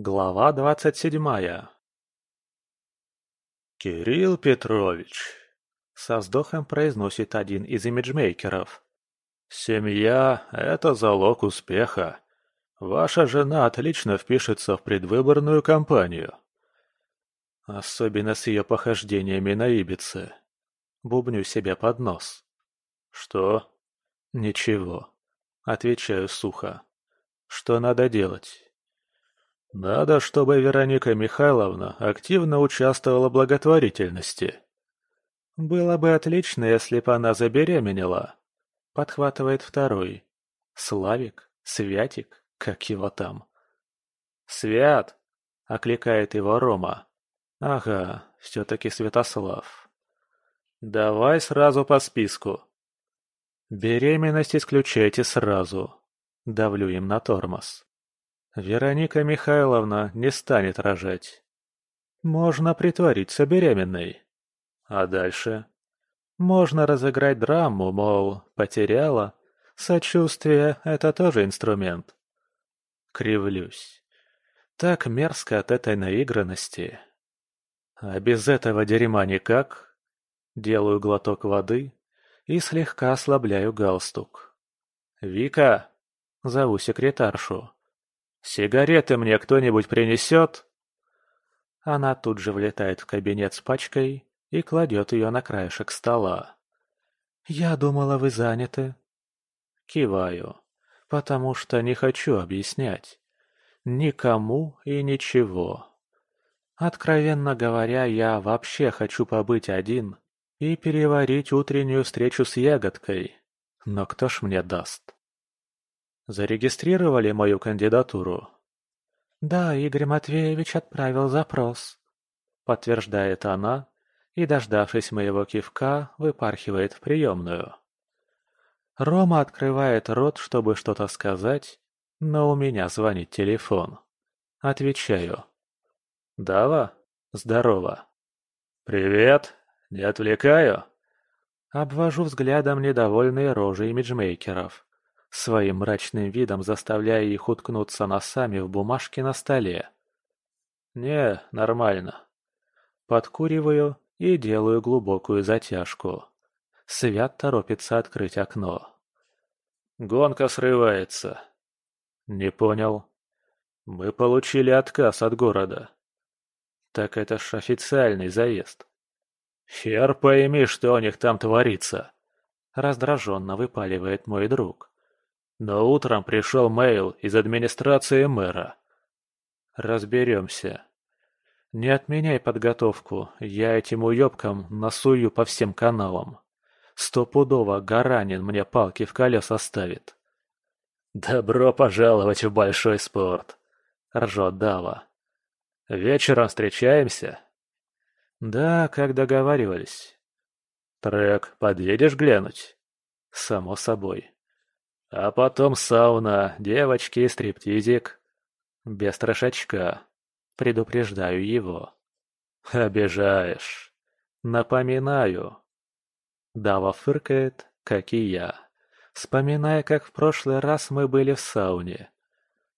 Глава двадцать седьмая «Кирилл Петрович», — со вздохом произносит один из имиджмейкеров, — «семья — это залог успеха. Ваша жена отлично впишется в предвыборную кампанию». Особенно с ее похождениями на Ибице. Бубню себе под нос. «Что?» «Ничего», — отвечаю сухо. «Что надо делать?» Надо, чтобы Вероника Михайловна активно участвовала в благотворительности. Было бы отлично, если бы она забеременела. Подхватывает второй. Славик? Святик? Как его там? «Свят!» — окликает его Рома. «Ага, все-таки Святослав. Давай сразу по списку». «Беременность исключайте сразу». Давлю им на тормоз. Вероника Михайловна не станет рожать. Можно притвориться беременной. А дальше? Можно разыграть драму, мол, потеряла. Сочувствие – это тоже инструмент. Кривлюсь. Так мерзко от этой наигранности. А без этого дерьма никак. Делаю глоток воды и слегка ослабляю галстук. «Вика!» – зову секретаршу. «Сигареты мне кто-нибудь принесет?» Она тут же влетает в кабинет с пачкой и кладет ее на краешек стола. «Я думала, вы заняты». Киваю, потому что не хочу объяснять. Никому и ничего. Откровенно говоря, я вообще хочу побыть один и переварить утреннюю встречу с ягодкой. Но кто ж мне даст? Зарегистрировали мою кандидатуру? Да, Игорь Матвеевич отправил запрос. Подтверждает она и, дождавшись моего кивка, выпархивает в приемную. Рома открывает рот, чтобы что-то сказать, но у меня звонит телефон. Отвечаю. «Дава? Здорово». «Привет. Не отвлекаю?» Обвожу взглядом недовольные рожи имиджмейкеров своим мрачным видом заставляя их уткнуться носами в бумажки на столе. «Не, нормально». Подкуриваю и делаю глубокую затяжку. Свят торопится открыть окно. «Гонка срывается». «Не понял». «Мы получили отказ от города». «Так это ж официальный заезд». «Хер пойми, что у них там творится», — раздраженно выпаливает мой друг. Но утром пришел мейл из администрации мэра. Разберемся. Не отменяй подготовку, я этим уебкам насую по всем каналам. Стопудово Гаранин мне палки в колеса ставит. «Добро пожаловать в большой спорт!» — ржет Дава. «Вечером встречаемся?» «Да, как договаривались». «Трек подъедешь глянуть?» «Само собой». А потом сауна, девочки и стриптизик. Без трошачка. Предупреждаю его. Обижаешь. Напоминаю. Дава фыркает, как и я. Вспоминая, как в прошлый раз мы были в сауне.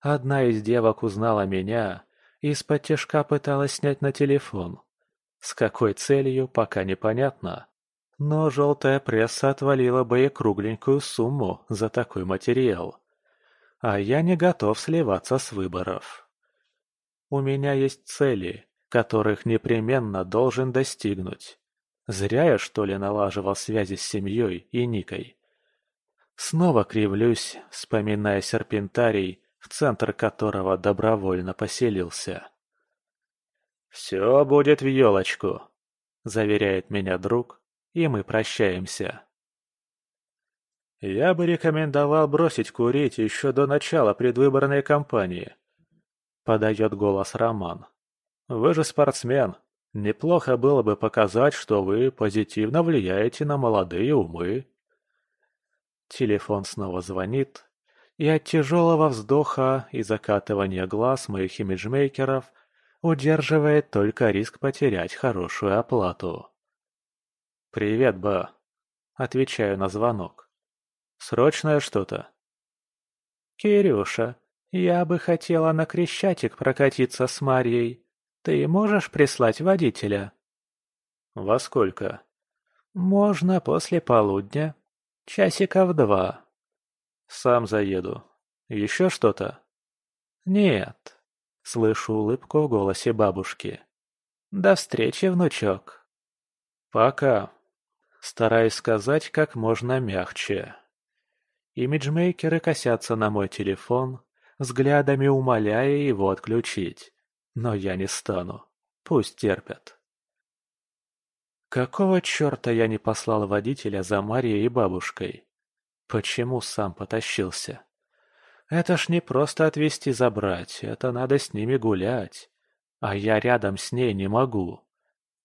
Одна из девок узнала меня и из-под пыталась снять на телефон. С какой целью, пока непонятно. Но желтая пресса отвалила бы и кругленькую сумму за такой материал. А я не готов сливаться с выборов. У меня есть цели, которых непременно должен достигнуть. Зря я, что ли, налаживал связи с семьей и Никой. Снова кривлюсь, вспоминая серпентарий, в центр которого добровольно поселился. «Все будет в елочку», — заверяет меня друг, и мы прощаемся. Я бы рекомендовал бросить курить еще до начала предвыборной кампании. Подает голос Роман. Вы же спортсмен. Неплохо было бы показать, что вы позитивно влияете на молодые умы. Телефон снова звонит, и от тяжелого вздоха и закатывания глаз моих имиджмейкеров удерживает только риск потерять хорошую оплату. «Привет, ба!» Отвечаю на звонок. «Срочное что-то?» «Кирюша, «Я бы хотела на Крещатик прокатиться с Марьей. Ты можешь прислать водителя?» «Во сколько?» «Можно после полудня. Часиков два». «Сам заеду. Еще что-то?» «Нет». Слышу улыбку в голосе бабушки. «До встречи, внучок». «Пока». Стараюсь сказать как можно мягче. Имиджмейкеры косятся на мой телефон, взглядами умоляя его отключить. Но я не стану. Пусть терпят. Какого черта я не послал водителя за Марией и бабушкой? Почему сам потащился? Это ж не просто отвезти забрать, это надо с ними гулять. А я рядом с ней не могу.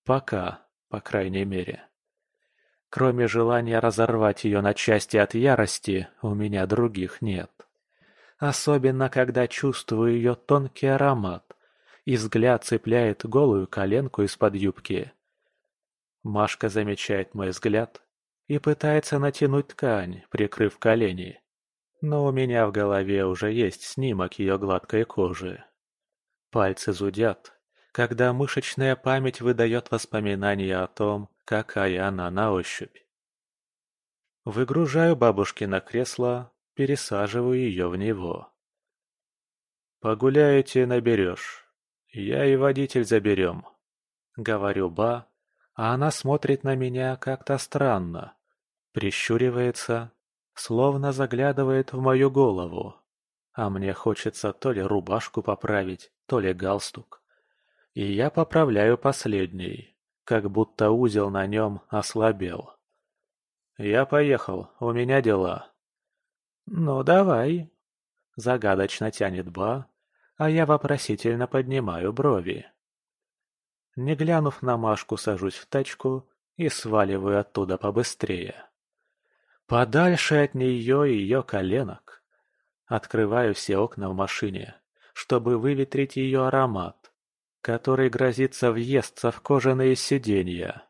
Пока, по крайней мере. Кроме желания разорвать ее на части от ярости, у меня других нет. Особенно, когда чувствую ее тонкий аромат, и взгляд цепляет голую коленку из-под юбки. Машка замечает мой взгляд и пытается натянуть ткань, прикрыв колени. Но у меня в голове уже есть снимок ее гладкой кожи. Пальцы зудят, когда мышечная память выдает воспоминания о том, какая она на ощупь. Выгружаю бабушки на кресло, пересаживаю ее в него. «Погуляете, наберешь. Я и водитель заберем», — говорю ба, а она смотрит на меня как-то странно, прищуривается, словно заглядывает в мою голову, а мне хочется то ли рубашку поправить, то ли галстук. И я поправляю последний, как будто узел на нем ослабел. «Я поехал, у меня дела». «Ну, давай», — загадочно тянет Ба, а я вопросительно поднимаю брови. Не глянув на Машку, сажусь в тачку и сваливаю оттуда побыстрее. Подальше от нее и ее коленок. Открываю все окна в машине, чтобы выветрить ее аромат, который грозится въесться в кожаные сиденья.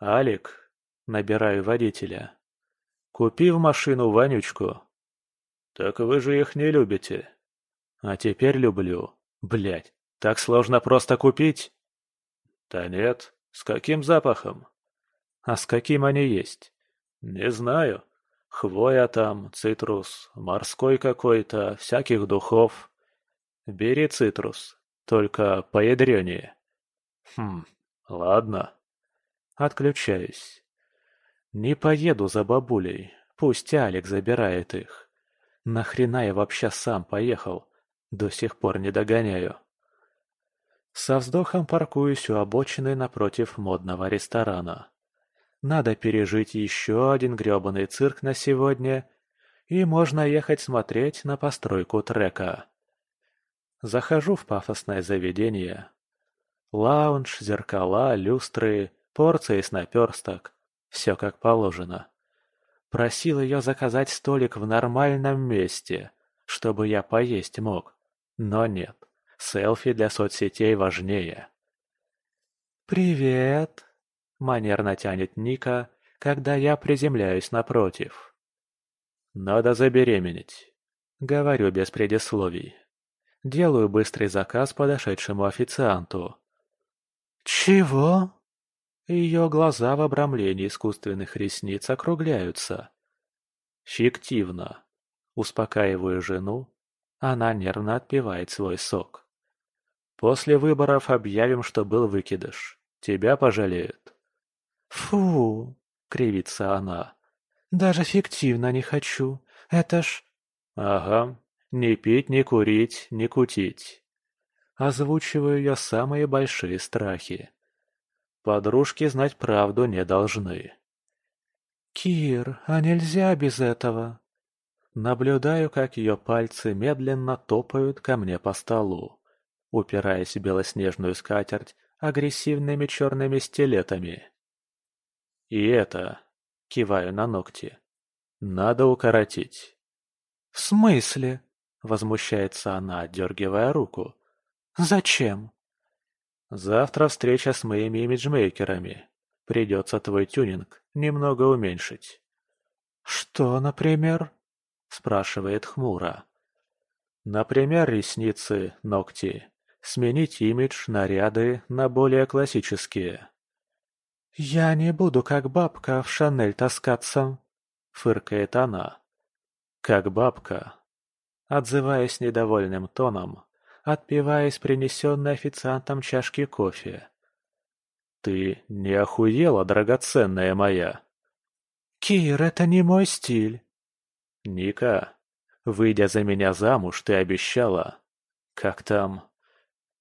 «Алик, Набираю водителя. «Купи в машину вонючку». «Так вы же их не любите». «А теперь люблю. Блядь, так сложно просто купить?» «Да нет. С каким запахом?» «А с каким они есть?» «Не знаю. Хвоя там, цитрус, морской какой-то, всяких духов. Бери цитрус, только поядренее». «Хм, ладно». Отключаюсь. Не поеду за бабулей, пусть Алик забирает их. Нахрена я вообще сам поехал? До сих пор не догоняю. Со вздохом паркуюсь у обочины напротив модного ресторана. Надо пережить еще один грёбаный цирк на сегодня, и можно ехать смотреть на постройку трека. Захожу в пафосное заведение. Лаунж, зеркала, люстры, порции с наперсток. Все как положено. Просил ее заказать столик в нормальном месте, чтобы я поесть мог. Но нет, селфи для соцсетей важнее. «Привет!» — манерно тянет Ника, когда я приземляюсь напротив. «Надо забеременеть», — говорю без предисловий. Делаю быстрый заказ подошедшему официанту. «Чего?» Ее глаза в обрамлении искусственных ресниц округляются. Фиктивно. Успокаиваю жену, она нервно отпивает свой сок. После выборов объявим, что был выкидыш. Тебя пожалеют. Фу, кривится она. Даже фиктивно не хочу. Это ж... Ага. Не пить, не курить, не кутить. Озвучиваю я самые большие страхи. Подружки знать правду не должны. «Кир, а нельзя без этого?» Наблюдаю, как ее пальцы медленно топают ко мне по столу, упираясь в белоснежную скатерть агрессивными черными стилетами. «И это...» — киваю на ногти. «Надо укоротить». «В смысле?» — возмущается она, отдергивая руку. «Зачем?» Завтра встреча с моими имиджмейкерами. Придется твой тюнинг немного уменьшить. «Что, например?» – спрашивает хмуро. Например, ресницы, ногти. Сменить имидж, наряды на более классические. «Я не буду как бабка в Шанель таскаться», — фыркает она. «Как бабка». Отзываясь недовольным тоном, отпивая из принесенной официантом чашки кофе. «Ты не охуела, драгоценная моя?» «Кир, это не мой стиль». «Ника, выйдя за меня замуж, ты обещала. Как там?»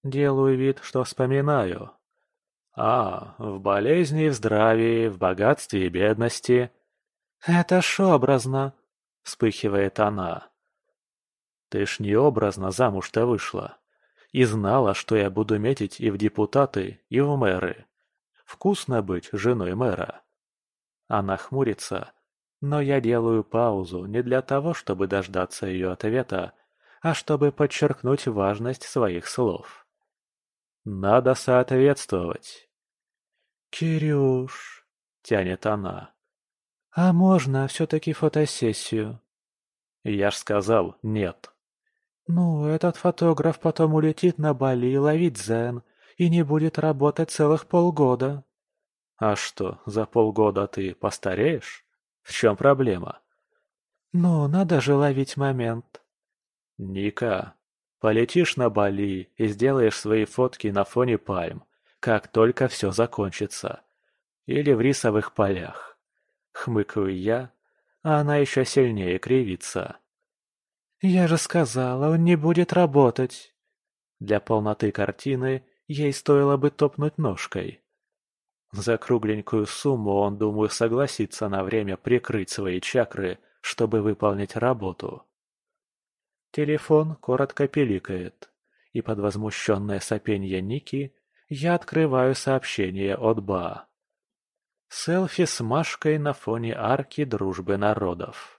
Делаю вид, что вспоминаю. А, в болезни и в здравии, в богатстве и бедности. Это ж образно, вспыхивает она. Ты ж не образно замуж-то вышла. И знала, что я буду метить и в депутаты, и в мэры. Вкусно быть женой мэра. Она хмурится, но я делаю паузу не для того, чтобы дождаться ее ответа, а чтобы подчеркнуть важность своих слов. Надо соответствовать. «Кирюш», — тянет она. «А можно все-таки фотосессию?» Я ж сказал «нет». «Ну, этот фотограф потом улетит на Бали ловить дзен и не будет работать целых полгода». «А что, за полгода ты постареешь? В чем проблема?» «Ну, надо же ловить момент». «Ника, Полетишь на Бали и сделаешь свои фотки на фоне пальм, как только все закончится. Или в рисовых полях. Хмыкаю я, а она еще сильнее кривится. «Я же сказала, он не будет работать!» Для полноты картины ей стоило бы топнуть ножкой. За кругленькую сумму он, думаю, согласится на время прикрыть свои чакры, чтобы выполнить работу. Телефон коротко пиликает, и под возмущенное сопенье Ники я открываю сообщение от Ба. Селфи с Машкой на фоне арки дружбы народов.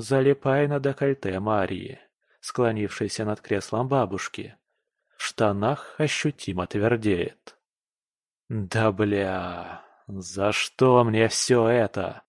Залипай на декольте Марии, склонившейся над креслом бабушки. В штанах ощутимо твердеет. Да бля, за что мне все это?